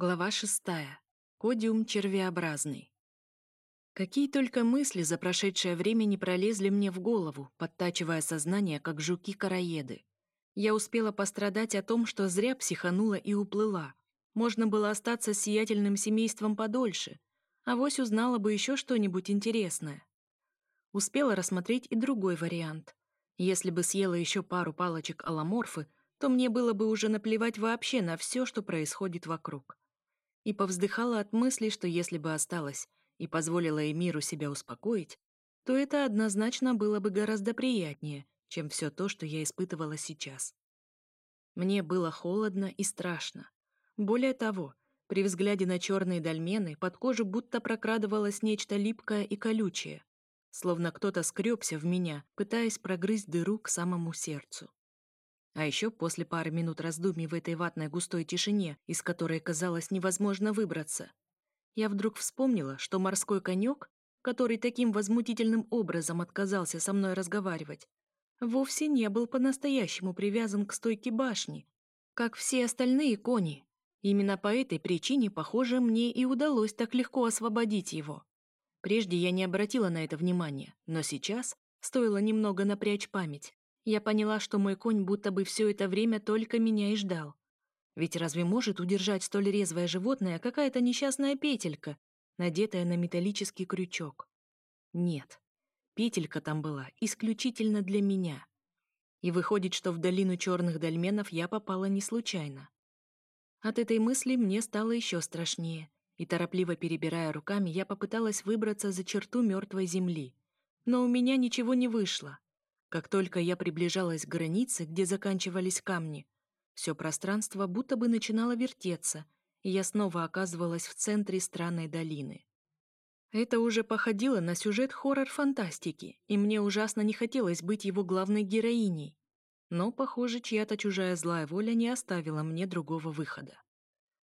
Глава шестая. Кодиум червеобразный. Какие только мысли за прошедшее время не пролезли мне в голову, подтачивая сознание, как жуки-караеды. Я успела пострадать о том, что зря психанула и уплыла. Можно было остаться с сиятельным семейством подольше, а вось узнала бы еще что-нибудь интересное. Успела рассмотреть и другой вариант. Если бы съела еще пару палочек аламорфы, то мне было бы уже наплевать вообще на все, что происходит вокруг и повздыхала от мысли, что если бы осталась и позволила Эмиру себя успокоить, то это однозначно было бы гораздо приятнее, чем все то, что я испытывала сейчас. Мне было холодно и страшно. Более того, при взгляде на черные дольмены под кожу будто прокрадывалось нечто липкое и колючее, словно кто-то скребся в меня, пытаясь прогрызть дыру к самому сердцу. А еще после пары минут раздумий в этой ватной густой тишине, из которой казалось невозможно выбраться, я вдруг вспомнила, что морской конек, который таким возмутительным образом отказался со мной разговаривать, вовсе не был по-настоящему привязан к стойке башни, как все остальные кони. Именно по этой причине, похоже, мне и удалось так легко освободить его. Прежде я не обратила на это внимания, но сейчас стоило немного напрячь память. Я поняла, что мой конь будто бы все это время только меня и ждал. Ведь разве может удержать столь резвое животное какая-то несчастная петелька, надетая на металлический крючок? Нет. Петелька там была исключительно для меня. И выходит, что в долину черных дольменов я попала не случайно. От этой мысли мне стало еще страшнее, и торопливо перебирая руками, я попыталась выбраться за черту мертвой земли. Но у меня ничего не вышло. Как только я приближалась к границе, где заканчивались камни, все пространство будто бы начинало вертеться, и я снова оказывалась в центре странной долины. Это уже походило на сюжет хоррор-фантастики, и мне ужасно не хотелось быть его главной героиней. Но, похоже, чья-то чужая злая воля не оставила мне другого выхода.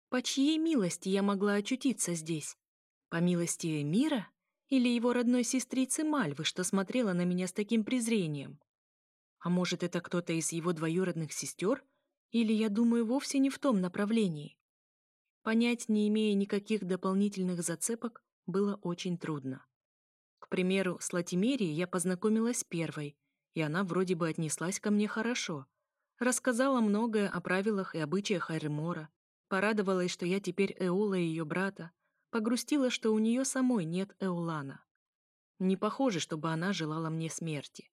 По чьей милости я могла очутиться здесь? По милости мира? Или его родной сестрицы Мальвы, что смотрела на меня с таким презрением? А может, это кто-то из его двоюродных сестер? Или я думаю вовсе не в том направлении? Понять, не имея никаких дополнительных зацепок, было очень трудно. К примеру, с Латимерией я познакомилась первой, и она вроде бы отнеслась ко мне хорошо. Рассказала многое о правилах и обычаях Айремора, порадовалась, что я теперь Эола и ее брата, Погрустила, что у нее самой нет Эулана. Не похоже, чтобы она желала мне смерти.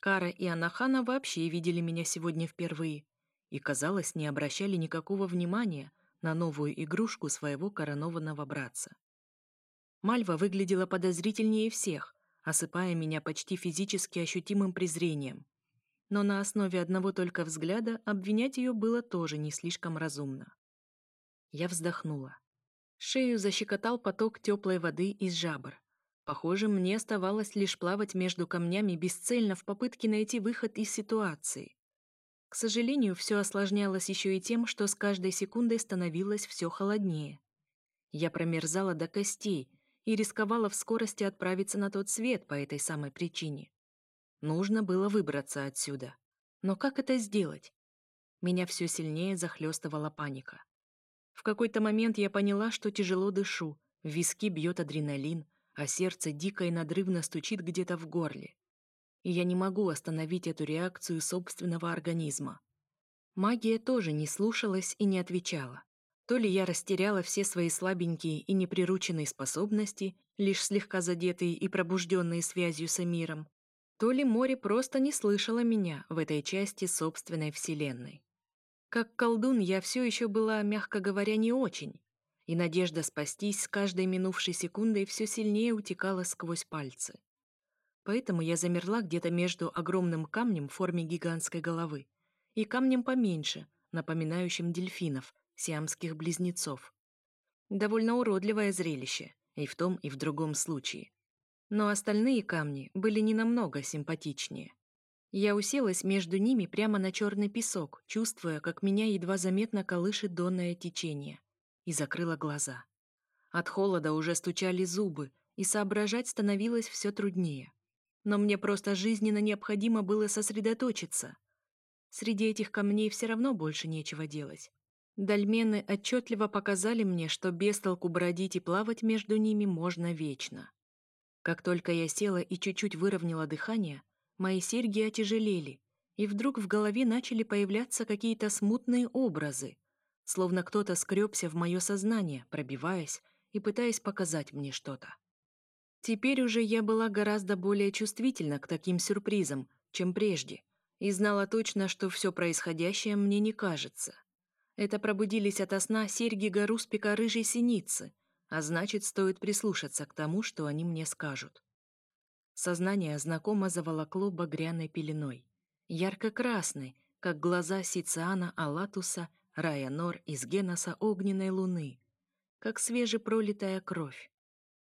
Кара и Анахана вообще видели меня сегодня впервые и, казалось, не обращали никакого внимания на новую игрушку своего коронованного братца. Мальва выглядела подозрительнее всех, осыпая меня почти физически ощутимым презрением. Но на основе одного только взгляда обвинять ее было тоже не слишком разумно. Я вздохнула. Шею защекотал поток теплой воды из жабр. Похоже, мне оставалось лишь плавать между камнями бесцельно в попытке найти выход из ситуации. К сожалению, все осложнялось еще и тем, что с каждой секундой становилось все холоднее. Я промерзала до костей и рисковала в скорости отправиться на тот свет по этой самой причине. Нужно было выбраться отсюда. Но как это сделать? Меня все сильнее захлестывала паника. В какой-то момент я поняла, что тяжело дышу, в виски бьет адреналин, а сердце дико и надрывно стучит где-то в горле. И я не могу остановить эту реакцию собственного организма. Магия тоже не слушалась и не отвечала. То ли я растеряла все свои слабенькие и неприрученные способности, лишь слегка задетые и пробужденные связью с миром, то ли море просто не слышало меня в этой части собственной вселенной. Как колдун я все еще была, мягко говоря, не очень, и надежда спастись с каждой минувшей секундой все сильнее утекала сквозь пальцы. Поэтому я замерла где-то между огромным камнем в форме гигантской головы и камнем поменьше, напоминающим дельфинов, сиамских близнецов. Довольно уродливое зрелище, и в том, и в другом случае. Но остальные камни были не намного симпатичнее. Я уселась между ними прямо на черный песок, чувствуя, как меня едва заметно колышет донное течение, и закрыла глаза. От холода уже стучали зубы, и соображать становилось все труднее. Но мне просто жизненно необходимо было сосредоточиться. Среди этих камней все равно больше нечего делать. Дольмены отчетливо показали мне, что без толку бродить и плавать между ними можно вечно. Как только я села и чуть-чуть выровняла дыхание, мои серьги отяжелели, и вдруг в голове начали появляться какие-то смутные образы, словно кто-то скребся в мое сознание, пробиваясь и пытаясь показать мне что-то. Теперь уже я была гораздо более чувствительна к таким сюрпризам, чем прежде, и знала точно, что все происходящее мне не кажется. Это пробудились ото сна серьги Гаруспика рыжей синицы, а значит, стоит прислушаться к тому, что они мне скажут. Сознание знакомо заволокло багряной пеленой, ярко-красной, как глаза Сициана Алатуса, Рая Нор из Геноса огненной луны, как свежепролитая кровь.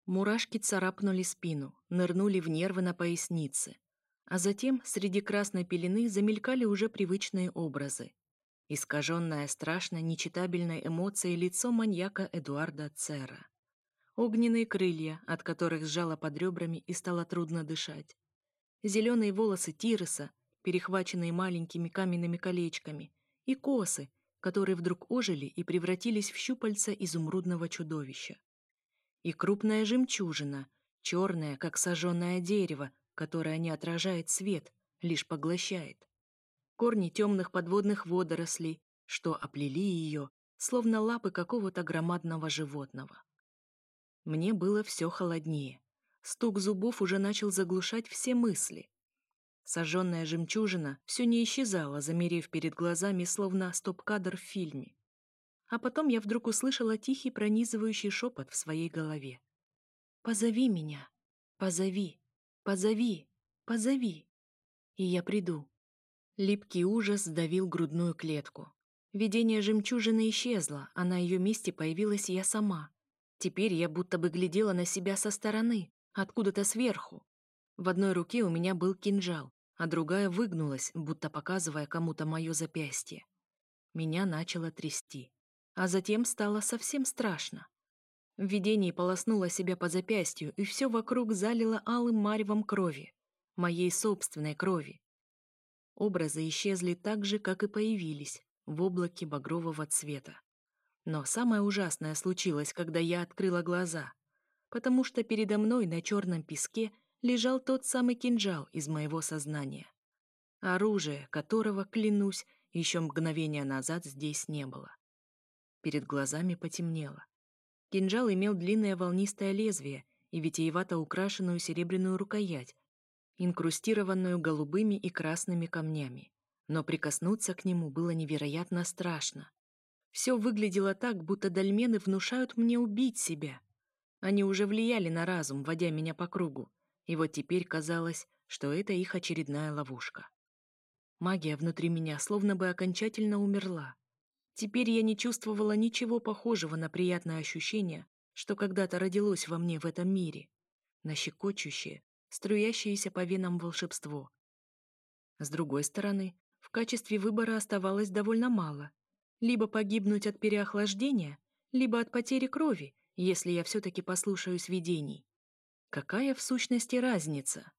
Мурашки царапнули спину, нырнули в нервы на пояснице, а затем среди красной пелены замелькали уже привычные образы. Искаженное страшной, нечитабельной эмоцией лицо маньяка Эдуарда Цера. Огненные крылья, от которых сжало под ребрами и стало трудно дышать. Зеленые волосы Тироса, перехваченные маленькими каменными колечками, и косы, которые вдруг ожили и превратились в щупальца изумрудного чудовища. И крупная жемчужина, черная, как сожженное дерево, которое не отражает свет, лишь поглощает корни темных подводных водорослей, что оплели ее, словно лапы какого-то громадного животного. Мне было все холоднее. Стук зубов уже начал заглушать все мысли. Сожженная жемчужина все не исчезала, замерев перед глазами, словно стоп-кадр в фильме. А потом я вдруг услышала тихий пронизывающий шепот в своей голове. «Позови меня! Позови! Позови! Позови!» И я приду. Липкий ужас сдавил грудную клетку. Видение жемчужины исчезло, а на ее месте появилась я сама. Теперь я будто бы глядела на себя со стороны, откуда-то сверху. В одной руке у меня был кинжал, а другая выгнулась, будто показывая кому-то мое запястье. Меня начало трясти. А затем стало совсем страшно. В видении полоснула себя по запястью, и все вокруг залило алым маревом крови. Моей собственной крови. Образы исчезли так же, как и появились, в облаке багрового цвета. Но самое ужасное случилось, когда я открыла глаза, потому что передо мной на черном песке лежал тот самый кинжал из моего сознания. Оружие, которого, клянусь, еще мгновение назад здесь не было. Перед глазами потемнело. Кинжал имел длинное волнистое лезвие и витиевато украшенную серебряную рукоять, инкрустированную голубыми и красными камнями. Но прикоснуться к нему было невероятно страшно. Все выглядело так, будто дольмены внушают мне убить себя. Они уже влияли на разум, водя меня по кругу, и вот теперь казалось, что это их очередная ловушка. Магия внутри меня словно бы окончательно умерла. Теперь я не чувствовала ничего похожего на приятное ощущение, что когда-то родилось во мне в этом мире, на щекочущее, струящееся по венам волшебство. С другой стороны, в качестве выбора оставалось довольно мало. Либо погибнуть от переохлаждения, либо от потери крови, если я все-таки послушаюсь видений. Какая в сущности разница?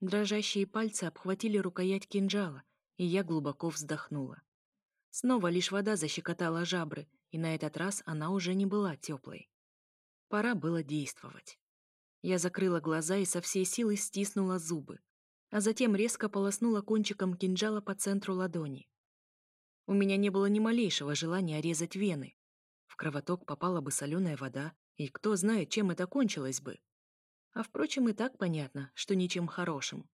Дрожащие пальцы обхватили рукоять кинжала, и я глубоко вздохнула. Снова лишь вода защекотала жабры, и на этот раз она уже не была теплой. Пора было действовать. Я закрыла глаза и со всей силы стиснула зубы, а затем резко полоснула кончиком кинжала по центру ладони. У меня не было ни малейшего желания резать вены. В кровоток попала бы соленая вода, и кто знает, чем это кончилось бы. А впрочем, и так понятно, что ничем хорошим.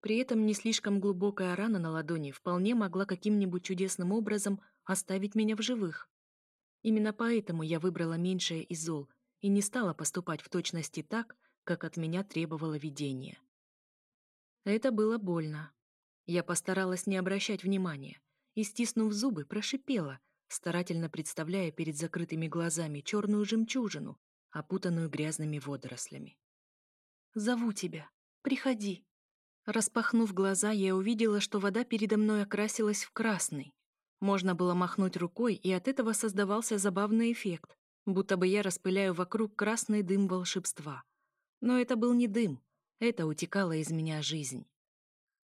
При этом не слишком глубокая рана на ладони вполне могла каким-нибудь чудесным образом оставить меня в живых. Именно поэтому я выбрала меньшее из зол и не стала поступать в точности так, как от меня требовало видение. Это было больно. Я постаралась не обращать внимания и, стиснув зубы, прошипела, старательно представляя перед закрытыми глазами черную жемчужину, опутанную грязными водорослями. «Зову тебя. Приходи». Распахнув глаза, я увидела, что вода передо мной окрасилась в красный. Можно было махнуть рукой, и от этого создавался забавный эффект будто бы я распыляю вокруг красный дым волшебства. Но это был не дым, это утекала из меня жизнь.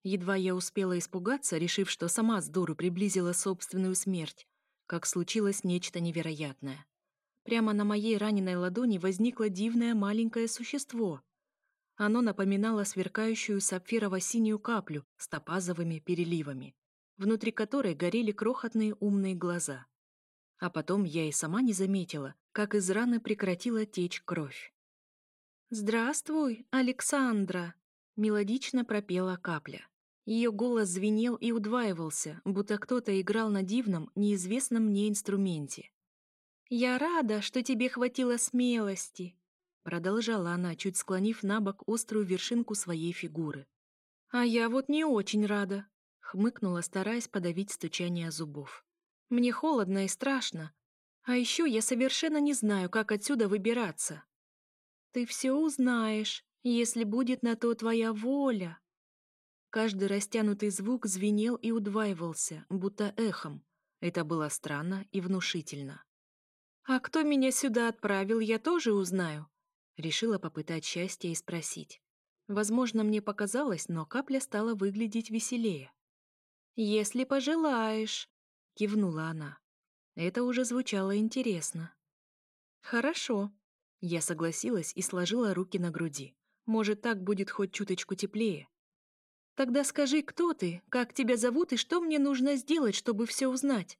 Едва я успела испугаться, решив, что сама с дуру приблизила собственную смерть, как случилось нечто невероятное. Прямо на моей раненой ладони возникло дивное маленькое существо. Оно напоминало сверкающую сапфирово-синюю каплю с топазовыми переливами, внутри которой горели крохотные умные глаза. А потом я и сама не заметила, как из раны прекратила течь кровь. «Здравствуй, Александра!» — мелодично пропела капля. Ее голос звенел и удваивался, будто кто-то играл на дивном, неизвестном мне инструменте. «Я рада, что тебе хватило смелости», — продолжала она, чуть склонив на бок острую вершинку своей фигуры. «А я вот не очень рада», — хмыкнула, стараясь подавить стучание зубов. «Мне холодно и страшно. А еще я совершенно не знаю, как отсюда выбираться». «Ты все узнаешь, если будет на то твоя воля», Каждый растянутый звук звенел и удваивался, будто эхом. Это было странно и внушительно. «А кто меня сюда отправил, я тоже узнаю?» Решила попытать счастье и спросить. Возможно, мне показалось, но капля стала выглядеть веселее. «Если пожелаешь», — кивнула она. Это уже звучало интересно. «Хорошо». Я согласилась и сложила руки на груди. Может, так будет хоть чуточку теплее. Тогда скажи, кто ты, как тебя зовут и что мне нужно сделать, чтобы все узнать?»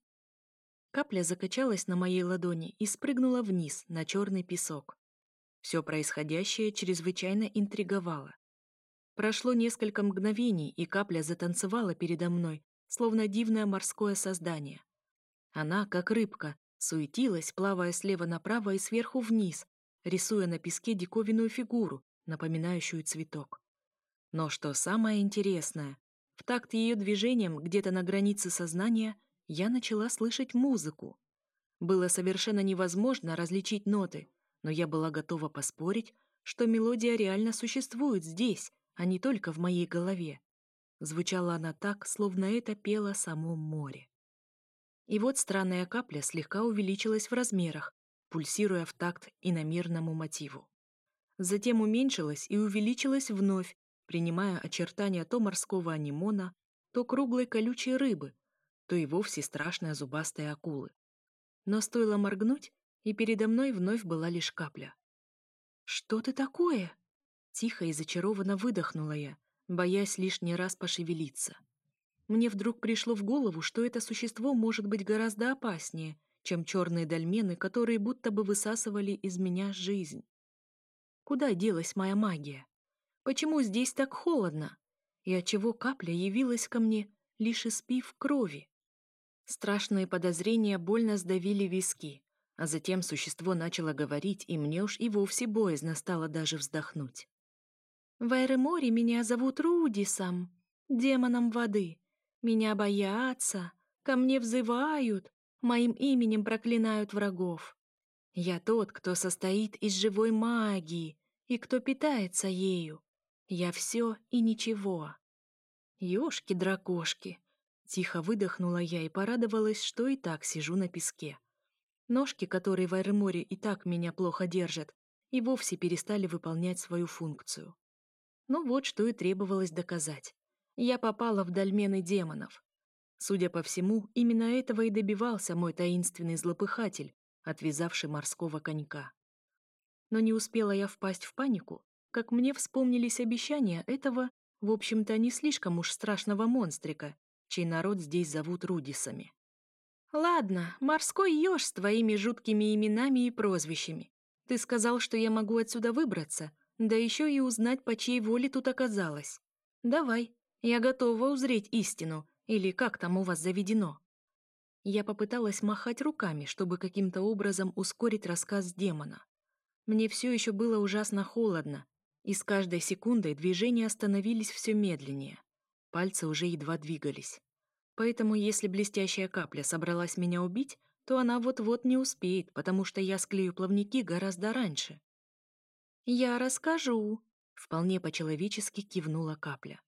Капля закачалась на моей ладони и спрыгнула вниз, на черный песок. Все происходящее чрезвычайно интриговало. Прошло несколько мгновений, и капля затанцевала передо мной, словно дивное морское создание. Она, как рыбка, суетилась, плавая слева направо и сверху вниз, рисуя на песке диковинную фигуру, напоминающую цветок. Но что самое интересное, в такт ее движением где-то на границе сознания я начала слышать музыку. Было совершенно невозможно различить ноты, но я была готова поспорить, что мелодия реально существует здесь, а не только в моей голове. Звучала она так, словно это пело само море. И вот странная капля слегка увеличилась в размерах, пульсируя в такт иномерному мотиву. Затем уменьшилась и увеличилась вновь, принимая очертания то морского анимона, то круглой колючей рыбы, то и вовсе страшной зубастой акулы. Но стоило моргнуть, и передо мной вновь была лишь капля. «Что ты такое?» Тихо и зачарованно выдохнула я, боясь лишний раз пошевелиться. Мне вдруг пришло в голову, что это существо может быть гораздо опаснее, чем черные дольмены, которые будто бы высасывали из меня жизнь. Куда делась моя магия? Почему здесь так холодно? И отчего капля явилась ко мне, лишь испив крови? Страшные подозрения больно сдавили виски, а затем существо начало говорить, и мне уж и вовсе боязно стало даже вздохнуть. В Айреморе меня зовут Рудисом, демоном воды. Меня боятся, ко мне взывают, моим именем проклинают врагов. Я тот, кто состоит из живой магии и кто питается ею. Я все и ничего. Ёшки-дракошки. Тихо выдохнула я и порадовалась, что и так сижу на песке. Ножки, которые в Айреморе и так меня плохо держат, и вовсе перестали выполнять свою функцию. Ну вот, что и требовалось доказать. Я попала в дольмены демонов. Судя по всему, именно этого и добивался мой таинственный злопыхатель, отвязавший морского конька. Но не успела я впасть в панику, как мне вспомнились обещания этого, в общем-то, не слишком уж страшного монстрика, чей народ здесь зовут Рудисами. «Ладно, морской еж с твоими жуткими именами и прозвищами. Ты сказал, что я могу отсюда выбраться, да еще и узнать, по чьей воле тут оказалось. Давай, я готова узреть истину, или как там у вас заведено». Я попыталась махать руками, чтобы каким-то образом ускорить рассказ демона. Мне все еще было ужасно холодно, и с каждой секундой движения становились все медленнее. Пальцы уже едва двигались. Поэтому, если блестящая капля собралась меня убить, то она вот-вот не успеет, потому что я склею плавники гораздо раньше. «Я расскажу», — вполне по-человечески кивнула капля.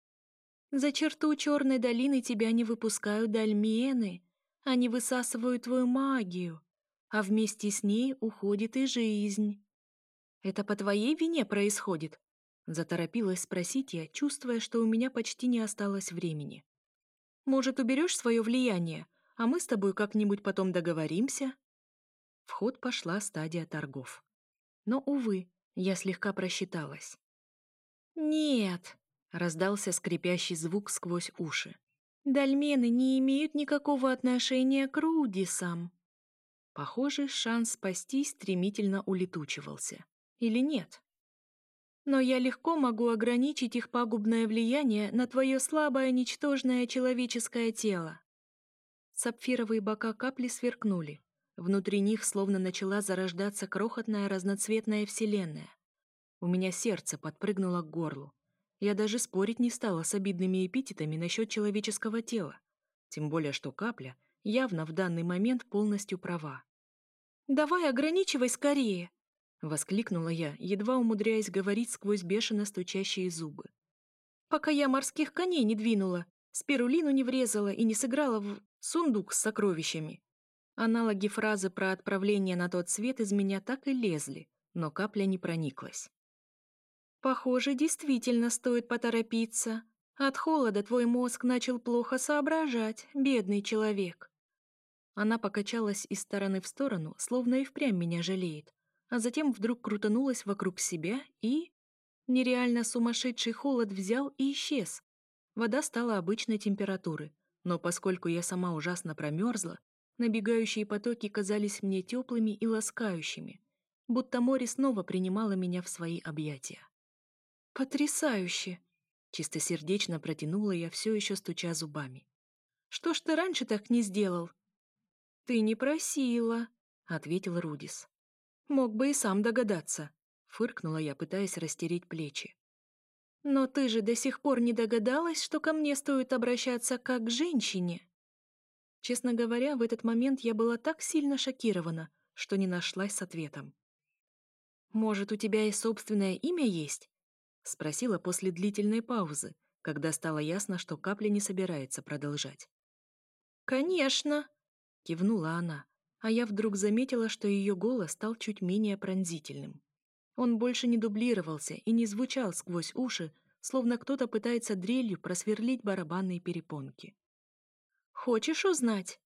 «За черту черной долины тебя не выпускают дольмены. Они высасывают твою магию, а вместе с ней уходит и жизнь. Это по твоей вине происходит?» Заторопилась спросить я, чувствуя, что у меня почти не осталось времени. «Может, уберешь свое влияние, а мы с тобой как-нибудь потом договоримся». В ход пошла стадия торгов. Но, увы, я слегка просчиталась. «Нет!» — раздался скрипящий звук сквозь уши. «Дольмены не имеют никакого отношения к Рудисам». Похоже, шанс спастись стремительно улетучивался. Или нет? Но я легко могу ограничить их пагубное влияние на твое слабое, ничтожное человеческое тело. Сапфировые бока капли сверкнули. Внутри них словно начала зарождаться крохотная разноцветная вселенная. У меня сердце подпрыгнуло к горлу. Я даже спорить не стала с обидными эпитетами насчет человеческого тела. Тем более, что капля явно в данный момент полностью права. «Давай ограничивай скорее!» — воскликнула я, едва умудряясь говорить сквозь бешено стучащие зубы. «Пока я морских коней не двинула, спирулину не врезала и не сыграла в сундук с сокровищами». Аналоги фразы про отправление на тот свет из меня так и лезли, но капля не прониклась. Похоже, действительно стоит поторопиться. От холода твой мозг начал плохо соображать, бедный человек. Она покачалась из стороны в сторону, словно и впрямь меня жалеет, а затем вдруг крутанулась вокруг себя и... Нереально сумасшедший холод взял и исчез. Вода стала обычной температуры, но поскольку я сама ужасно промерзла, набегающие потоки казались мне теплыми и ласкающими, будто море снова принимало меня в свои объятия. «Потрясающе!» — чистосердечно протянула я, все еще стуча зубами. «Что ж ты раньше так не сделал?» «Ты не просила», — ответил Рудис. «Мог бы и сам догадаться», — фыркнула я, пытаясь растереть плечи. «Но ты же до сих пор не догадалась, что ко мне стоит обращаться как к женщине?» Честно говоря, в этот момент я была так сильно шокирована, что не нашлась с ответом. «Может, у тебя и собственное имя есть?» — спросила после длительной паузы, когда стало ясно, что капля не собирается продолжать. «Конечно!» — кивнула она, а я вдруг заметила, что ее голос стал чуть менее пронзительным. Он больше не дублировался и не звучал сквозь уши, словно кто-то пытается дрелью просверлить барабанные перепонки. «Хочешь узнать?»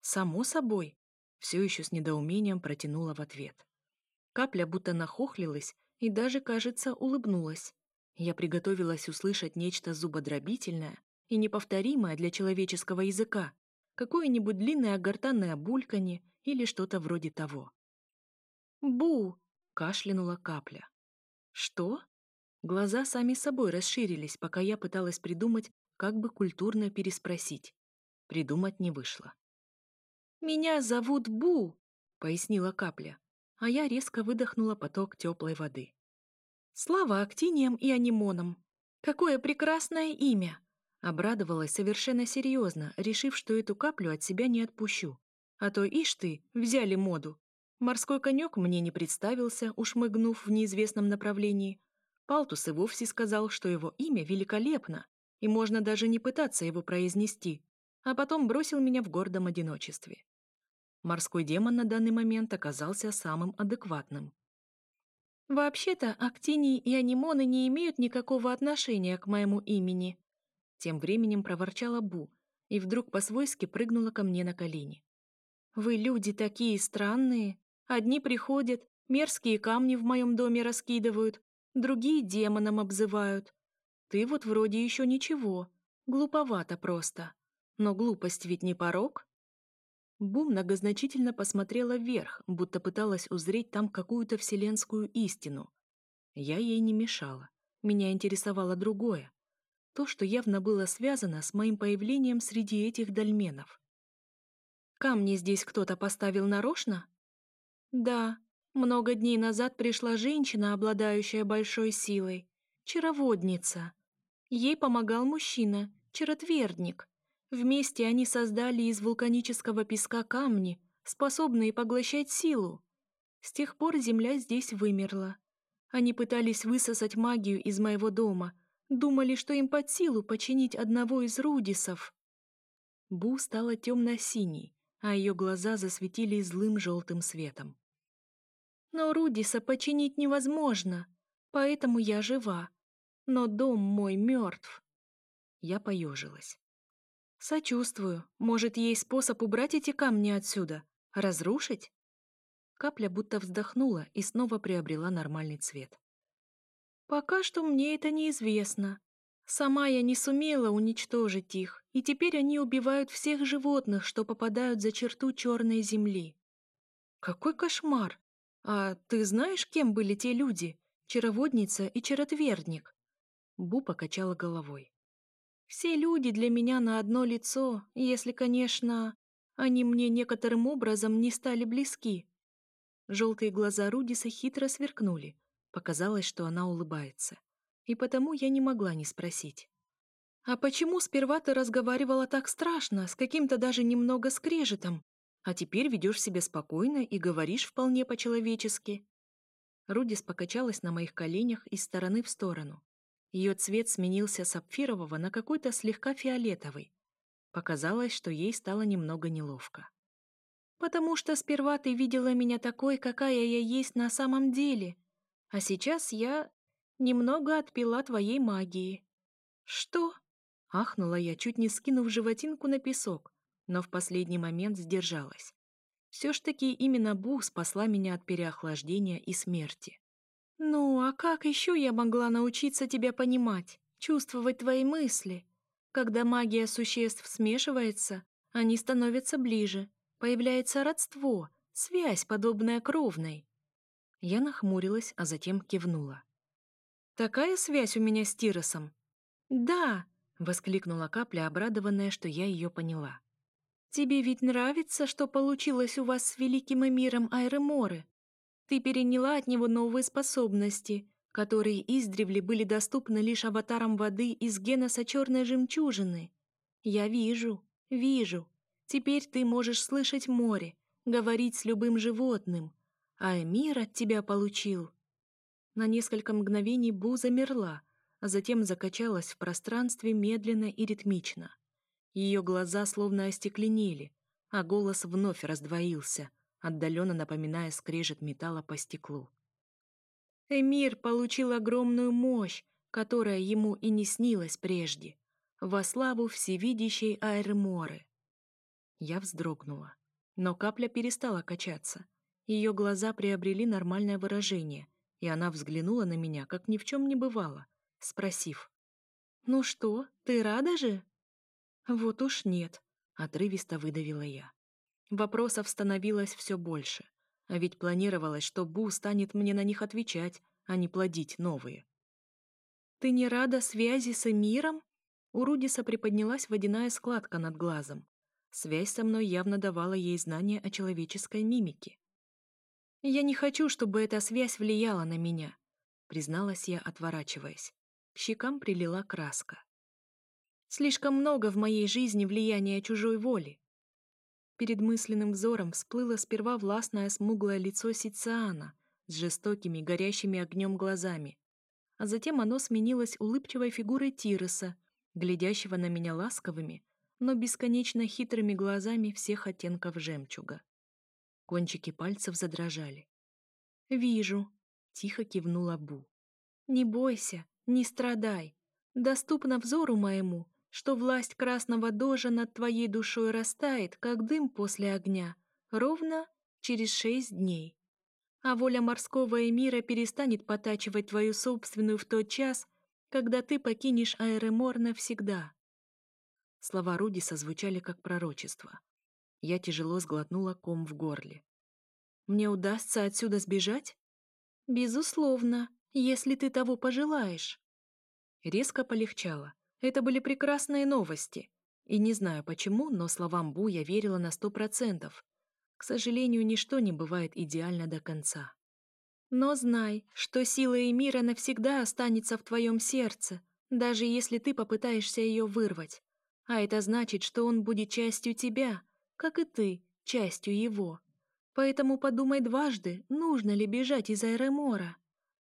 «Само собой», — все еще с недоумением протянула в ответ. Капля будто нахохлилась и даже, кажется, улыбнулась. Я приготовилась услышать нечто зубодробительное и неповторимое для человеческого языка, какое-нибудь длинное гортанное бульканье или что-то вроде того. «Бу!» — кашлянула капля. «Что?» Глаза сами собой расширились, пока я пыталась придумать, как бы культурно переспросить. Придумать не вышло. «Меня зовут Бу», — пояснила капля а я резко выдохнула поток теплой воды. «Слава актиниям и анимонам! Какое прекрасное имя!» Обрадовалась совершенно серьезно, решив, что эту каплю от себя не отпущу. А то, ишь ты, взяли моду. Морской конек мне не представился, ушмыгнув в неизвестном направлении. Палтус и вовсе сказал, что его имя великолепно, и можно даже не пытаться его произнести, а потом бросил меня в гордом одиночестве. Морской демон на данный момент оказался самым адекватным. «Вообще-то актинии и анимоны не имеют никакого отношения к моему имени», тем временем проворчала Бу и вдруг по-свойски прыгнула ко мне на колени. «Вы люди такие странные. Одни приходят, мерзкие камни в моем доме раскидывают, другие демоном обзывают. Ты вот вроде еще ничего, глуповато просто. Но глупость ведь не порог?» Бу многозначительно посмотрела вверх, будто пыталась узреть там какую-то вселенскую истину. Я ей не мешала. Меня интересовало другое. То, что явно было связано с моим появлением среди этих дольменов. «Камни здесь кто-то поставил нарочно?» «Да. Много дней назад пришла женщина, обладающая большой силой. Чароводница. Ей помогал мужчина, чаротвердник. Вместе они создали из вулканического песка камни, способные поглощать силу. С тех пор земля здесь вымерла. Они пытались высосать магию из моего дома, думали, что им под силу починить одного из рудисов. Бу стала темно-синей, а ее глаза засветили злым желтым светом. Но Рудиса починить невозможно, поэтому я жива. Но дом мой мертв. Я поежилась. Сочувствую. Может, есть способ убрать эти камни отсюда? Разрушить? Капля будто вздохнула и снова приобрела нормальный цвет. Пока что мне это неизвестно. Сама я не сумела уничтожить их, и теперь они убивают всех животных, что попадают за черту черной земли. Какой кошмар! А ты знаешь, кем были те люди? Чароводница и чаротвердник? Бу покачала головой. Все люди для меня на одно лицо, если, конечно, они мне некоторым образом не стали близки. Желтые глаза Рудиса хитро сверкнули. Показалось, что она улыбается. И потому я не могла не спросить. «А почему сперва ты разговаривала так страшно, с каким-то даже немного скрежетом, а теперь ведешь себя спокойно и говоришь вполне по-человечески?» Рудис покачалась на моих коленях из стороны в сторону. Ее цвет сменился сапфирового на какой-то слегка фиолетовый. Показалось, что ей стало немного неловко. Потому что сперва ты видела меня такой, какая я есть на самом деле. А сейчас я немного отпила твоей магии. Что? Ахнула я, чуть не скинув животинку на песок, но в последний момент сдержалась. Все ж таки именно Бу спасла меня от переохлаждения и смерти. «Ну, а как еще я могла научиться тебя понимать, чувствовать твои мысли? Когда магия существ смешивается, они становятся ближе, Появляется родство, связь, подобная кровной. Я нахмурилась, а затем кивнула. «Такая связь у меня с Тиросом?» «Да!» — воскликнула капля, обрадованная, что я ее поняла. «Тебе ведь нравится, что получилось у вас с великим эмиром Айреморы? Ты переняла от него новые способности, которые издревле были доступны лишь аватарам воды из геноса черной жемчужины. Я вижу, вижу, Теперь ты можешь слышать море, говорить с любым животным, а Эмир от тебя получил. На несколько мгновений Бу замерла, а затем закачалась в пространстве медленно и ритмично. Ее глаза словно остекленели, а голос вновь раздвоился, отдаленно напоминая скрежет металла по стеклу. Эмир получил огромную мощь, которая ему и не снилась прежде, во славу всевидящей Айрморы. Я вздрогнула. Но капля перестала качаться. Ее глаза приобрели нормальное выражение, и она взглянула на меня, как ни в чем не бывало, спросив. «Ну что, ты рада же?» «Вот уж нет», — отрывисто выдавила я. Вопросов становилось все больше, а ведь планировалось, что Бу станет мне на них отвечать, а не плодить новые. «Ты не рада связи с Эмиром?» У Рудиса приподнялась водяная складка над глазом. Связь со мной явно давала ей знания о человеческой мимике. «Я не хочу, чтобы эта связь влияла на меня», призналась я, отворачиваясь. К щекам прилила краска. «Слишком много в моей жизни влияния чужой воли». Перед мысленным взором всплыло сперва властное смуглое лицо Сициана с жестокими, горящими огнем глазами, а затем оно сменилось улыбчивой фигурой Тироса, глядящего на меня ласковыми, но бесконечно хитрыми глазами всех оттенков жемчуга. Кончики пальцев задрожали. «Вижу», — тихо кивнула Бу. «Не бойся, не страдай. Доступно взору моему, что власть красного дожа над твоей душой растает, как дым после огня, ровно через шесть дней. А воля морского эмира перестанет потачивать твою собственную в тот час, когда ты покинешь Аэремор навсегда. Слова Руди созвучали как пророчество. Я тяжело сглотнула ком в горле. «Мне удастся отсюда сбежать?» «Безусловно, если ты того пожелаешь». Резко полегчало. Это были прекрасные новости. И не знаю почему, но словам Бу я верила на сто процентов. К сожалению, ничто не бывает идеально до конца. Но знай, что сила Эмира навсегда останется в твоем сердце, даже если ты попытаешься ее вырвать. А это значит, что он будет частью тебя, как и ты, частью его. Поэтому подумай дважды, нужно ли бежать из Айремора.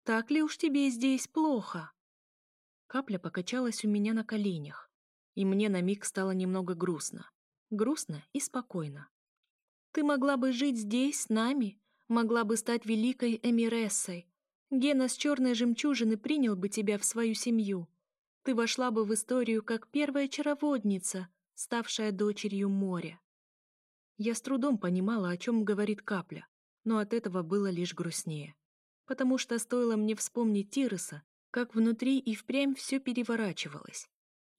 Так ли уж тебе здесь плохо?» Капля покачалась у меня на коленях, и мне на миг стало немного грустно. Грустно и спокойно. «Ты могла бы жить здесь с нами, могла бы стать великой Эмирессой. Гена с черной жемчужины принял бы тебя в свою семью. Ты вошла бы в историю как первая чароводница, ставшая дочерью моря. Я с трудом понимала, о чем говорит капля, но от этого было лишь грустнее. Потому что стоило мне вспомнить Тироса, как внутри и впрямь все переворачивалось.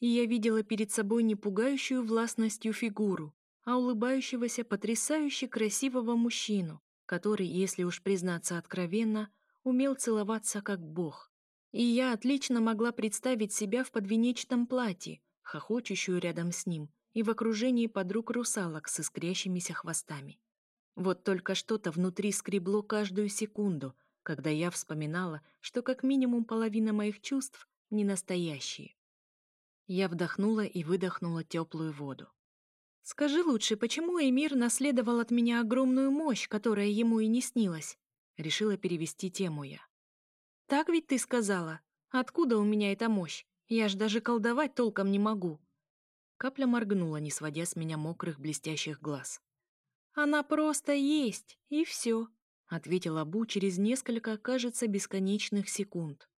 И я видела перед собой не пугающую властностью фигуру, а улыбающегося потрясающе красивого мужчину, который, если уж признаться откровенно, умел целоваться как бог. И я отлично могла представить себя в подвенечном платье, хохочущую рядом с ним, и в окружении подруг-русалок с искрящимися хвостами. Вот только что-то внутри скребло каждую секунду, когда я вспоминала, что как минимум половина моих чувств не настоящие. Я вдохнула и выдохнула теплую воду. «Скажи лучше, почему Эмир наследовал от меня огромную мощь, которая ему и не снилась?» Решила перевести тему я. «Так ведь ты сказала? Откуда у меня эта мощь? Я ж даже колдовать толком не могу». Капля моргнула, не сводя с меня мокрых блестящих глаз. «Она просто есть, и все», — ответила Бу через несколько, кажется, бесконечных секунд.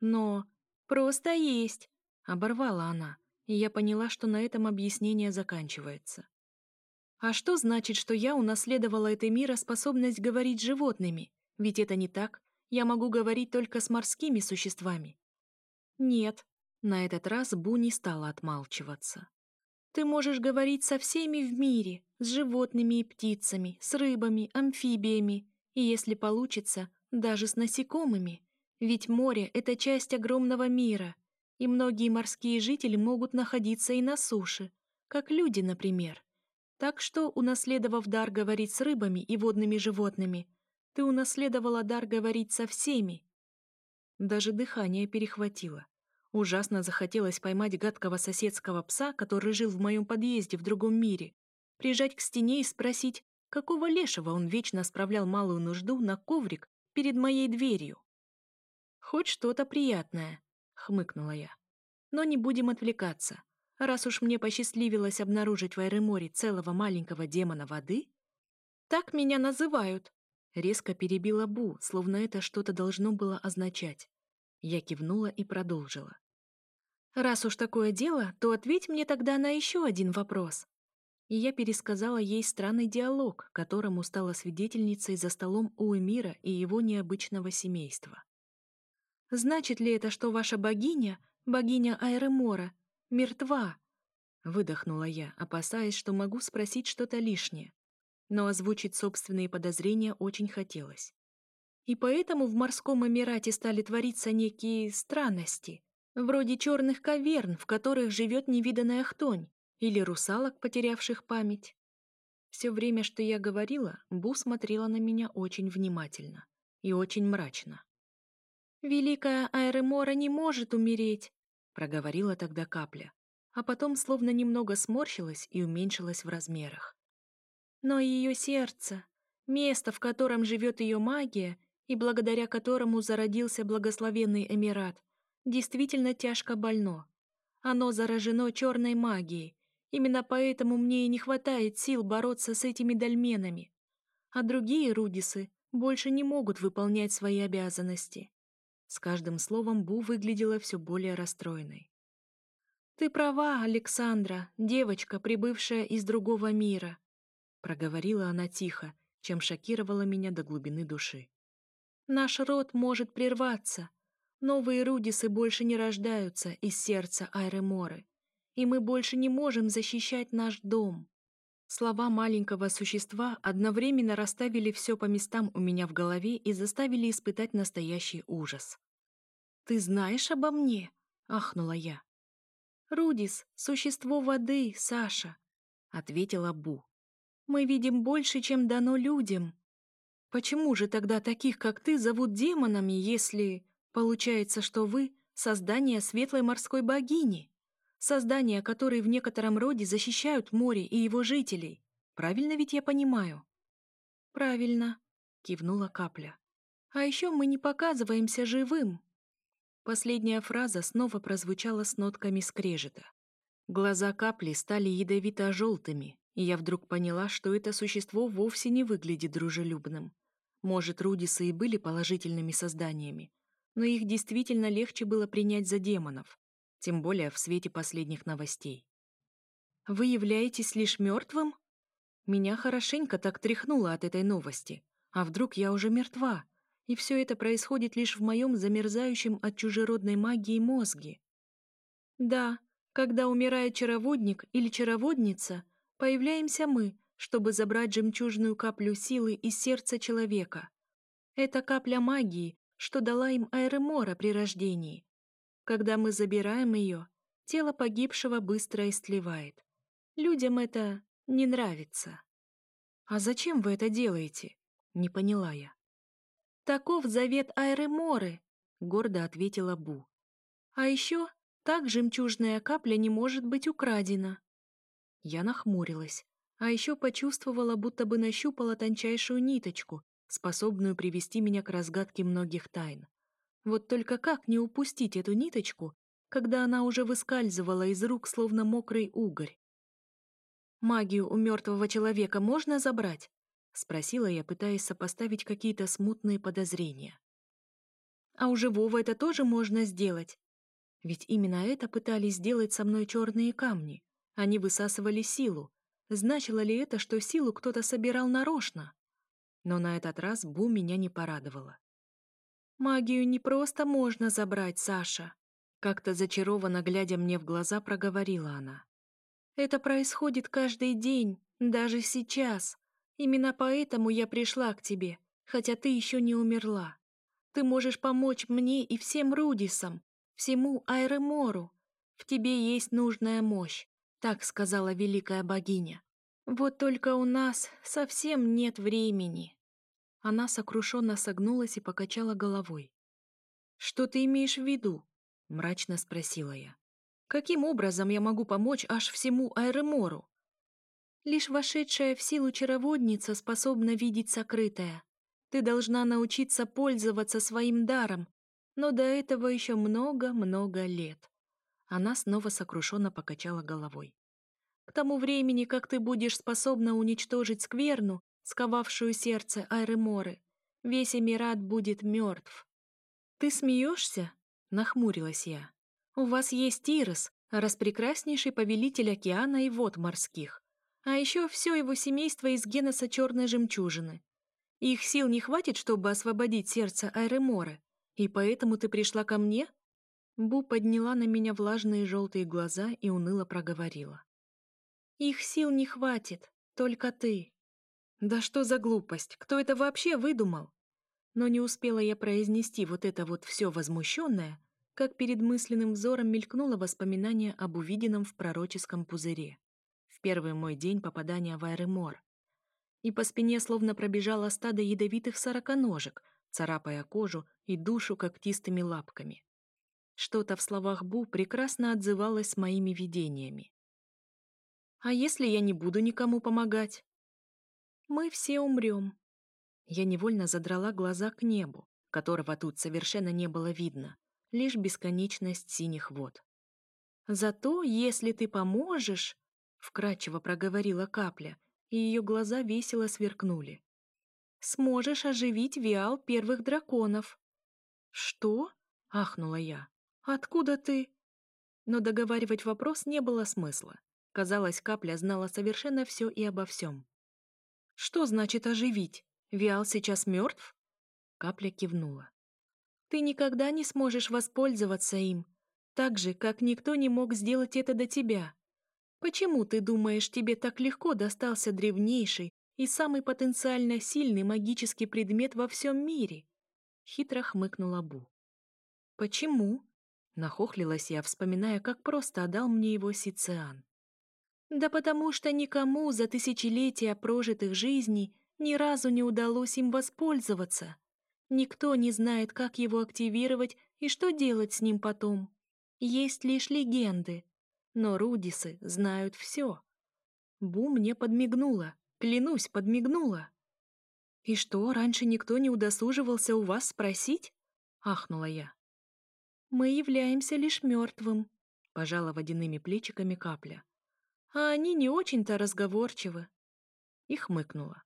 «Но просто есть», — оборвала она, и я поняла, что на этом объяснение заканчивается. «А что значит, что я унаследовала этой мира способность говорить с животными? Ведь это не так. Я могу говорить только с морскими существами». «Нет», — на этот раз Бу не стала отмалчиваться. «Ты можешь говорить со всеми в мире, с животными и птицами, с рыбами, амфибиями, и, если получится, даже с насекомыми. Ведь море — это часть огромного мира, и многие морские жители могут находиться и на суше, как люди, например. Так что, унаследовав дар говорить с рыбами и водными животными, ты унаследовала дар говорить со всеми. Даже дыхание перехватило. Ужасно захотелось поймать гадкого соседского пса, который жил в моем подъезде в другом мире, прижать к стене и спросить, какого лешего он вечно справлял малую нужду на коврик перед моей дверью. Хоть что-то приятное, хмыкнула я. Но не будем отвлекаться. Раз уж мне посчастливилось обнаружить в Айреморе целого маленького демона воды, так меня называют. Резко перебила Бу, словно это что-то должно было означать. Я кивнула и продолжила. «Раз уж такое дело, то ответь мне тогда на еще один вопрос». И я пересказала ей странный диалог, которому стала свидетельницей за столом у Эмира и его необычного семейства. Значит ли это, что ваша богиня, богиня Айремора, мертва?» Выдохнула я, опасаясь, что могу спросить что-то лишнее. Но озвучить собственные подозрения очень хотелось. И поэтому в морском Эмирате стали твориться некие странности, вроде черных каверн, в которых живет невиданная хтонь, или русалок, потерявших память. Все время, что я говорила, Бу смотрела на меня очень внимательно и очень мрачно. «Великая Айремора не может умереть», — проговорила тогда капля, а потом словно немного сморщилась и уменьшилась в размерах. Но ее сердце, место, в котором живет ее магия и благодаря которому зародился благословенный Эмират, действительно тяжко больно. Оно заражено черной магией, именно поэтому мне и не хватает сил бороться с этими дольменами. А другие рудисы больше не могут выполнять свои обязанности. С каждым словом Бу выглядела все более расстроенной. «Ты права, Александра, девочка, прибывшая из другого мира», проговорила она тихо, чем шокировала меня до глубины души. «Наш род может прерваться. Новые Рудисы больше не рождаются из сердца Айреморы, и мы больше не можем защищать наш дом». Слова маленького существа одновременно расставили все по местам у меня в голове и заставили испытать настоящий ужас. «Ты знаешь обо мне?» — ахнула я. «Рудис — существо воды, Саша», — ответила Бу. «Мы видим больше, чем дано людям. Почему же тогда таких, как ты, зовут демонами, если... Получается, что вы — создание светлой морской богини?» Создания, которые в некотором роде защищают море и его жителей. Правильно ведь я понимаю? Правильно, кивнула капля. А еще мы не показываемся живым. Последняя фраза снова прозвучала с нотками скрежета. Глаза капли стали ядовито-желтыми, и я вдруг поняла, что это существо вовсе не выглядит дружелюбным. Может, Рудисы и были положительными созданиями, но их действительно легче было принять за демонов тем более в свете последних новостей. Вы являетесь лишь мертвым? Меня хорошенько так тряхнуло от этой новости. А вдруг я уже мертва? И все это происходит лишь в моем замерзающем от чужеродной магии мозге. Да, когда умирает чароводник или чароводница, появляемся мы, чтобы забрать жемчужную каплю силы из сердца человека. Это капля магии, что дала им Айремора при рождении. Когда мы забираем ее, тело погибшего быстро истлевает. Людям это не нравится. «А зачем вы это делаете?» — не поняла я. «Таков завет Айреморы», — гордо ответила Бу. «А еще так жемчужная капля не может быть украдена». Я нахмурилась, а еще почувствовала, будто бы нащупала тончайшую ниточку, способную привести меня к разгадке многих тайн. Вот только как не упустить эту ниточку, когда она уже выскальзывала из рук, словно мокрый угорь? «Магию у мертвого человека можно забрать?» — спросила я, пытаясь сопоставить какие-то смутные подозрения. «А у живого это тоже можно сделать?» Ведь именно это пытались сделать со мной черные камни. Они высасывали силу. Значило ли это, что силу кто-то собирал нарочно? Но на этот раз Бу меня не порадовала. «Магию не просто можно забрать, Саша», — как-то зачарованно глядя мне в глаза, проговорила она. «Это происходит каждый день, даже сейчас. Именно поэтому я пришла к тебе, хотя ты еще не умерла. Ты можешь помочь мне и всем Рудисам, всему Айремору. В тебе есть нужная мощь, так сказала великая богиня. Вот только у нас совсем нет времени. Она сокрушенно согнулась и покачала головой. «Что ты имеешь в виду?» — мрачно спросила я. «Каким образом я могу помочь аж всему Айремору?» «Лишь вошедшая в силу чароводница способна видеть сокрытое. Ты должна научиться пользоваться своим даром, но до этого еще много-много лет». Она снова сокрушенно покачала головой. «К тому времени, как ты будешь способна уничтожить скверну, сковавшую сердце Айреморы. Весь Эмират будет мертв. «Ты смеешься?» — нахмурилась я. «У вас есть Ирос, распрекраснейший повелитель океана и вод морских. А еще все его семейство из геноса черной жемчужины. Их сил не хватит, чтобы освободить сердце Айреморы, и поэтому ты пришла ко мне?» Бу подняла на меня влажные желтые глаза и уныло проговорила. «Их сил не хватит, только ты. Да что за глупость? Кто это вообще выдумал? Но не успела я произнести вот это вот все возмущенное, как перед мысленным взором мелькнуло воспоминание об увиденном в пророческом пузыре. В первый мой день попадания в Айремор. И по спине словно пробежало стадо ядовитых сороконожек, царапая кожу и душу когтистыми лапками. Что-то в словах Бу прекрасно отзывалось с моими видениями. «А если я не буду никому помогать?» Мы все умрем. Я невольно задрала глаза к небу, которого тут совершенно не было видно, лишь бесконечность синих вод. Зато, если ты поможешь, вкрадчиво проговорила капля, и ее глаза весело сверкнули. Сможешь оживить виал первых драконов. Что? ахнула я. Откуда ты? Но договаривать вопрос не было смысла. Казалось, капля знала совершенно все и обо всем. «Что значит оживить? Виал сейчас мертв?» Капля кивнула. «Ты никогда не сможешь воспользоваться им, так же, как никто не мог сделать это до тебя. Почему ты думаешь, тебе так легко достался древнейший и самый потенциально сильный магический предмет во всем мире?» Хитро хмыкнула Бу. «Почему?» Нахохлилась я, вспоминая, как просто отдал мне его Сициан. Да потому что никому за тысячелетия прожитых жизней ни разу не удалось им воспользоваться. Никто не знает, как его активировать и что делать с ним потом. Есть лишь легенды. Но Рудисы знают все. Бу мне подмигнула, клянусь, подмигнула. «И что, раньше никто не удосуживался у вас спросить?» — ахнула я. «Мы являемся лишь мертвым», — пожала водяными плечиками капля а они не очень-то разговорчивы. И хмыкнула.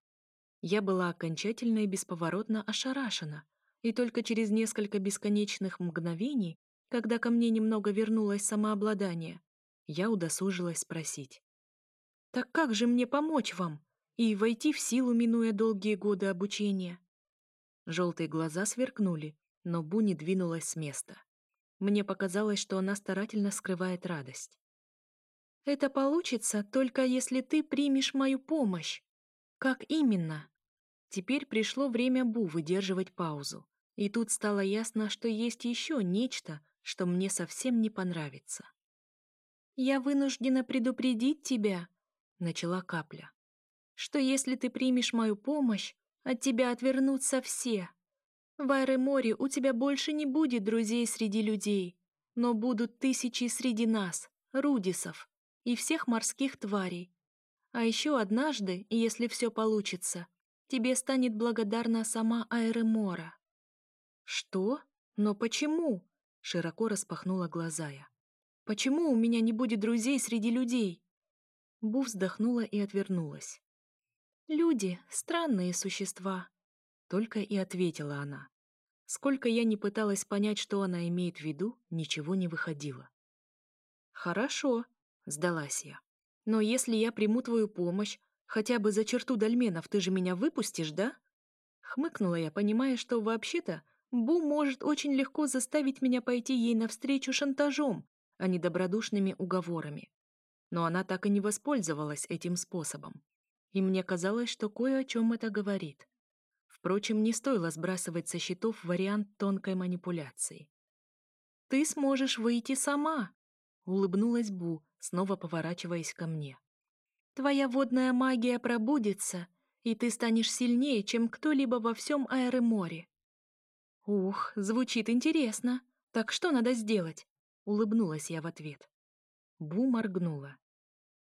Я была окончательно и бесповоротно ошарашена, и только через несколько бесконечных мгновений, когда ко мне немного вернулось самообладание, я удосужилась спросить. Так как же мне помочь вам и войти в силу, минуя долгие годы обучения? Желтые глаза сверкнули, но Бу не двинулась с места. Мне показалось, что она старательно скрывает радость. «Это получится, только если ты примешь мою помощь. Как именно?» Теперь пришло время Бу выдерживать паузу. И тут стало ясно, что есть еще нечто, что мне совсем не понравится. «Я вынуждена предупредить тебя», — начала капля, «что если ты примешь мою помощь, от тебя отвернутся все. В Айре-море у тебя больше не будет друзей среди людей, но будут тысячи среди нас, рудисов и всех морских тварей. А еще однажды, если все получится, тебе станет благодарна сама Айремора. «Что? Но почему?» — широко распахнула глаза я. «Почему у меня не будет друзей среди людей?» Бу вздохнула и отвернулась. «Люди — странные существа», — только и ответила она. Сколько я не пыталась понять, что она имеет в виду, ничего не выходило. «Хорошо», — сдалась я. «Но если я приму твою помощь, хотя бы за черту дольменов, ты же меня выпустишь, да?» Хмыкнула я, понимая, что вообще-то Бу может очень легко заставить меня пойти ей навстречу шантажом, а не добродушными уговорами. Но она так и не воспользовалась этим способом. И мне казалось, что кое о чем это говорит. Впрочем, не стоило сбрасывать со счетов вариант тонкой манипуляции. «Ты сможешь выйти сама», — улыбнулась Бу, снова поворачиваясь ко мне. «Твоя водная магия пробудится, и ты станешь сильнее, чем кто-либо во всем Аэроморе. «Ух, звучит интересно. Так что надо сделать?» — улыбнулась я в ответ. Бу моргнула.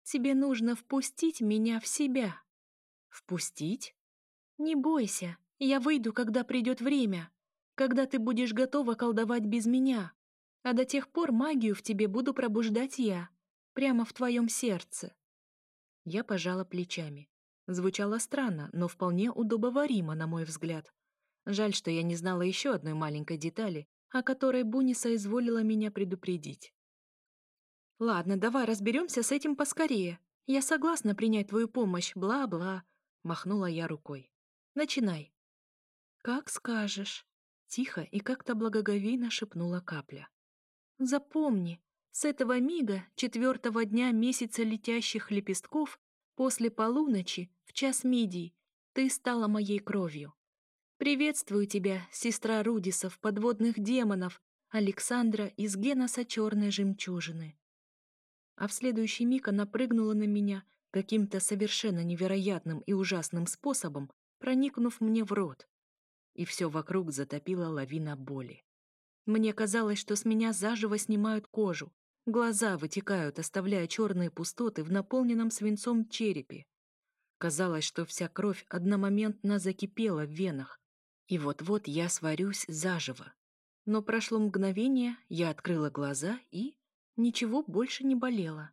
«Тебе нужно впустить меня в себя». «Впустить?» «Не бойся, я выйду, когда придет время, когда ты будешь готова колдовать без меня, а до тех пор магию в тебе буду пробуждать я, прямо в твоем сердце». Я пожала плечами. Звучало странно, но вполне удобоваримо, на мой взгляд. Жаль, что я не знала еще одной маленькой детали, о которой Буни соизволила меня предупредить. «Ладно, давай разберемся с этим поскорее. Я согласна принять твою помощь, бла-бла», — махнула я рукой. «Начинай». «Как скажешь», — тихо и как-то благоговейно шепнула капля. «Запомни, с этого мига, четвертого дня месяца летящих лепестков, после полуночи, в час мидий, ты стала моей кровью. «Приветствую тебя, сестра Рудисов, подводных демонов, Александра из Геноса Черной Жемчужины». А в следующий миг она прыгнула на меня каким-то совершенно невероятным и ужасным способом, проникнув мне в рот. И все вокруг затопила лавина боли. Мне казалось, что с меня заживо снимают кожу, глаза вытекают, оставляя черные пустоты в наполненном свинцом черепе. Казалось, что вся кровь одномоментно закипела в венах, и вот-вот я сварюсь заживо. Но прошло мгновение, я открыла глаза и... Ничего больше не болело.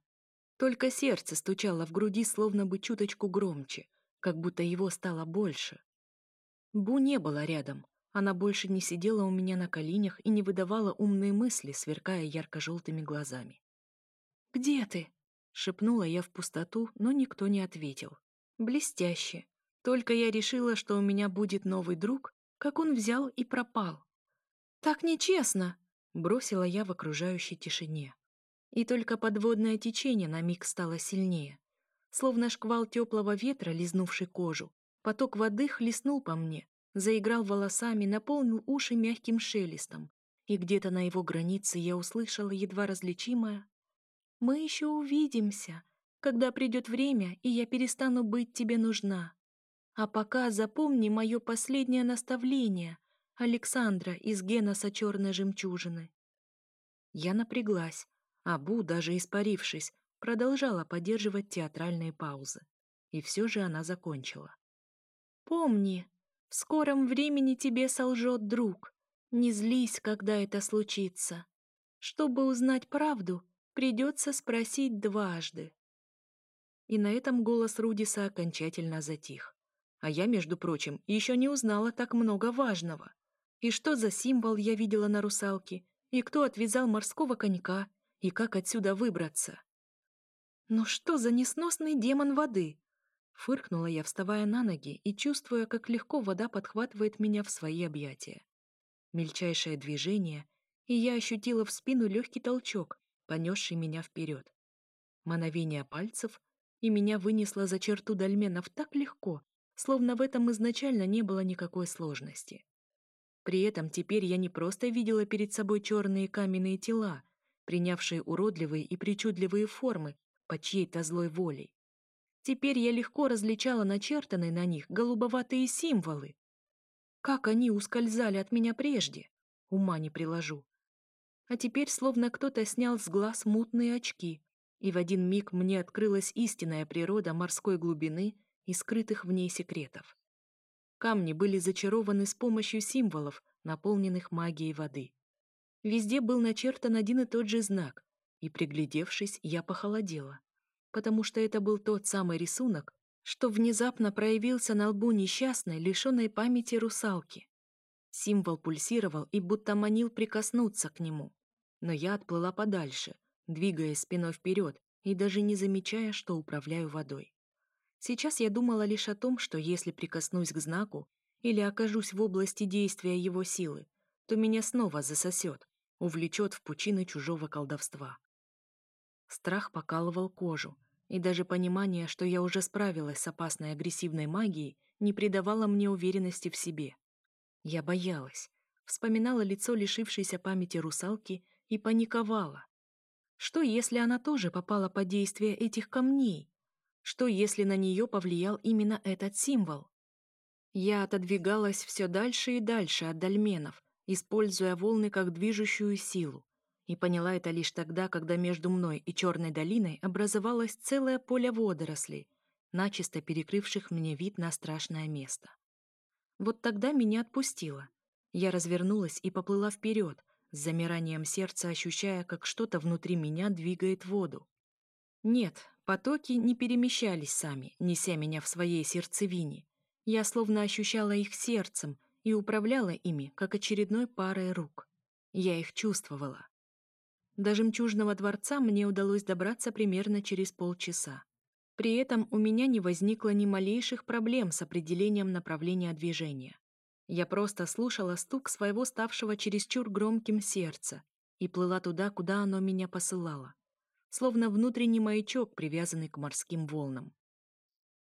Только сердце стучало в груди словно бы чуточку громче, как будто его стало больше. Бу не было рядом. Она больше не сидела у меня на коленях и не выдавала умные мысли, сверкая ярко-желтыми глазами. «Где ты?» — шепнула я в пустоту, но никто не ответил. «Блестяще. Только я решила, что у меня будет новый друг, как он взял и пропал. «Так нечестно!» — бросила я в окружающей тишине. И только подводное течение на миг стало сильнее. Словно шквал теплого ветра, лизнувший кожу, поток воды хлестнул по мне, заиграл волосами, наполнил уши мягким шелестом, и где-то на его границе я услышала едва различимое «Мы еще увидимся, когда придет время, и я перестану быть тебе нужна». А пока запомни мое последнее наставление, Александра из Геноса Черной Жемчужины. Я напряглась, а Бу, даже испарившись, продолжала поддерживать театральные паузы. И все же она закончила. «Помни, в скором времени тебе солжет друг. Не злись, когда это случится. Чтобы узнать правду, придется спросить дважды». И на этом голос Рудиса окончательно затих. А я, между прочим, еще не узнала так много важного. И что за символ я видела на русалке, и кто отвязал морского конька, и как отсюда выбраться. «Ну что за несносный демон воды?» Фыркнула я, вставая на ноги и чувствуя, как легко вода подхватывает меня в свои объятия. Мельчайшее движение, и я ощутила в спину легкий толчок, понесший меня вперед. Мановение пальцев, и меня вынесло за черту дольменов так легко, словно в этом изначально не было никакой сложности. При этом теперь я не просто видела перед собой черные каменные тела, принявшие уродливые и причудливые формы под чьей-то злой волей. Теперь я легко различала начертанные на них голубоватые символы. Как они ускользали от меня прежде, ума не приложу. А теперь словно кто-то снял с глаз мутные очки, и в один миг мне открылась истинная природа морской глубины и скрытых в ней секретов. Камни были зачарованы с помощью символов, наполненных магией воды. Везде был начертан один и тот же знак, и, приглядевшись, я похолодела, потому что это был тот самый рисунок, что внезапно проявился на лбу несчастной, лишенной памяти русалки. Символ пульсировал и будто манил прикоснуться к нему. Но я отплыла подальше, двигаясь спиной вперед и даже не замечая, что управляю водой. Сейчас я думала лишь о том, что если прикоснусь к знаку или окажусь в области действия его силы, то меня снова засосет, увлечет в пучины чужого колдовства. Страх покалывал кожу, и даже понимание, что я уже справилась с опасной агрессивной магией, не придавало мне уверенности в себе. Я боялась, вспоминала лицо лишившейся памяти русалки и паниковала. Что, если она тоже попала под действие этих камней? Что, если на нее повлиял именно этот символ? Я отодвигалась все дальше и дальше от дольменов, используя волны как движущую силу, и поняла это лишь тогда, когда между мной и Черной долиной образовалось целое поле водорослей, начисто перекрывших мне вид на страшное место. Вот тогда меня отпустило. Я развернулась и поплыла вперед, с замиранием сердца ощущая, как что-то внутри меня двигает воду. Нет, потоки не перемещались сами, неся меня в своей сердцевине. Я словно ощущала их сердцем и управляла ими, как очередной парой рук. Я их чувствовала. До жемчужного дворца мне удалось добраться примерно через полчаса. При этом у меня не возникло ни малейших проблем с определением направления движения. Я просто слушала стук своего ставшего чересчур громким сердца и плыла туда, куда оно меня посылало, словно внутренний маячок, привязанный к морским волнам.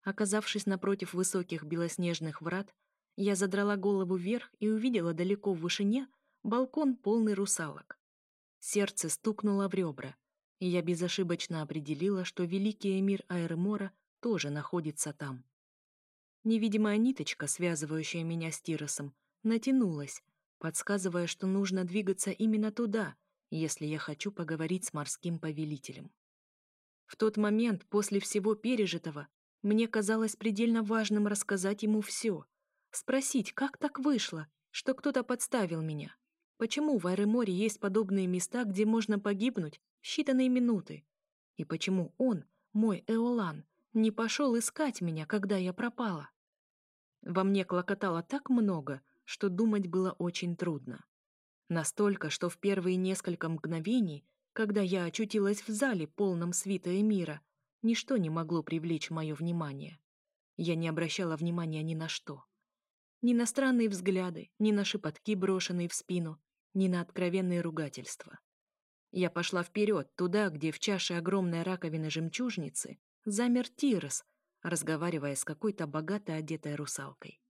Оказавшись напротив высоких белоснежных врат, я задрала голову вверх и увидела далеко в вышине балкон, полный русалок. Сердце стукнуло в ребра, и я безошибочно определила, что великий эмир Аэромора тоже находится там. Невидимая ниточка, связывающая меня с Тиросом, натянулась, подсказывая, что нужно двигаться именно туда, если я хочу поговорить с морским повелителем. В тот момент, после всего пережитого, мне казалось предельно важным рассказать ему все, спросить, как так вышло, что кто-то подставил меня, почему в Айреморе есть подобные места, где можно погибнуть в считанные минуты, и почему он, мой Эолан, не пошел искать меня, когда я пропала. Во мне клокотало так много, что думать было очень трудно. Настолько, что в первые несколько мгновений, когда я очутилась в зале, полном свита мира, ничто не могло привлечь мое внимание. Я не обращала внимания ни на что. Ни на странные взгляды, ни на шепотки, брошенные в спину, ни на откровенные ругательства. Я пошла вперед, туда, где в чаше огромной раковины жемчужницы замер Тирос, разговаривая с какой-то богато одетой русалкой.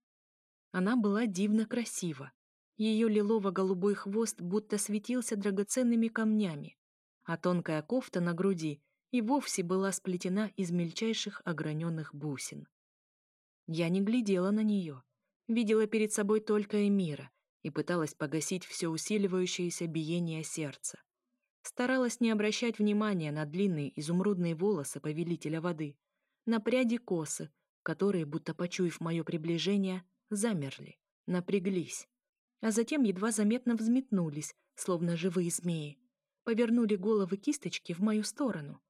Она была дивно красива. Ее лилово-голубой хвост будто светился драгоценными камнями, а тонкая кофта на груди и вовсе была сплетена из мельчайших ограненных бусин. Я не глядела на нее, видела перед собой только Эмира и пыталась погасить все усиливающееся биение сердца. Старалась не обращать внимания на длинные изумрудные волосы повелителя воды, на пряди косы, которые, будто почуяв мое приближение, замерли, напряглись, а затем едва заметно взметнулись, словно живые змеи, повернули головы кисточки в мою сторону.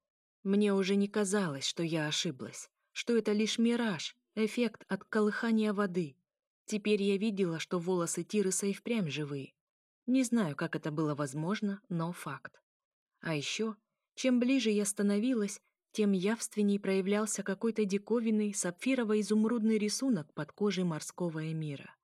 Мне уже не казалось, что я ошиблась, что это лишь мираж, эффект от колыхания воды. Теперь я видела, что волосы Тирыса и впрямь живые. Не знаю, как это было возможно, но факт. А еще, чем ближе я становилась, тем явственней проявлялся какой-то диковинный сапфирово-изумрудный рисунок под кожей морского эмира.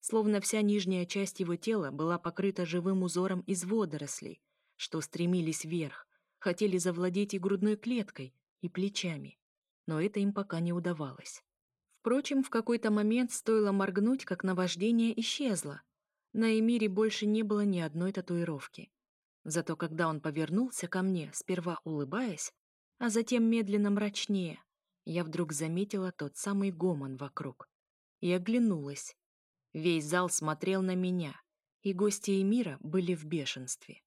Словно вся нижняя часть его тела была покрыта живым узором из водорослей, что стремились вверх, хотели завладеть и грудной клеткой, и плечами. Но это им пока не удавалось. Впрочем, в какой-то момент стоило моргнуть, как наваждение исчезло. На Эмире больше не было ни одной татуировки. Зато когда он повернулся ко мне, сперва улыбаясь, а затем медленно мрачнее, я вдруг заметила тот самый гомон вокруг. И оглянулась. Весь зал смотрел на меня, и гости Эмира были в бешенстве.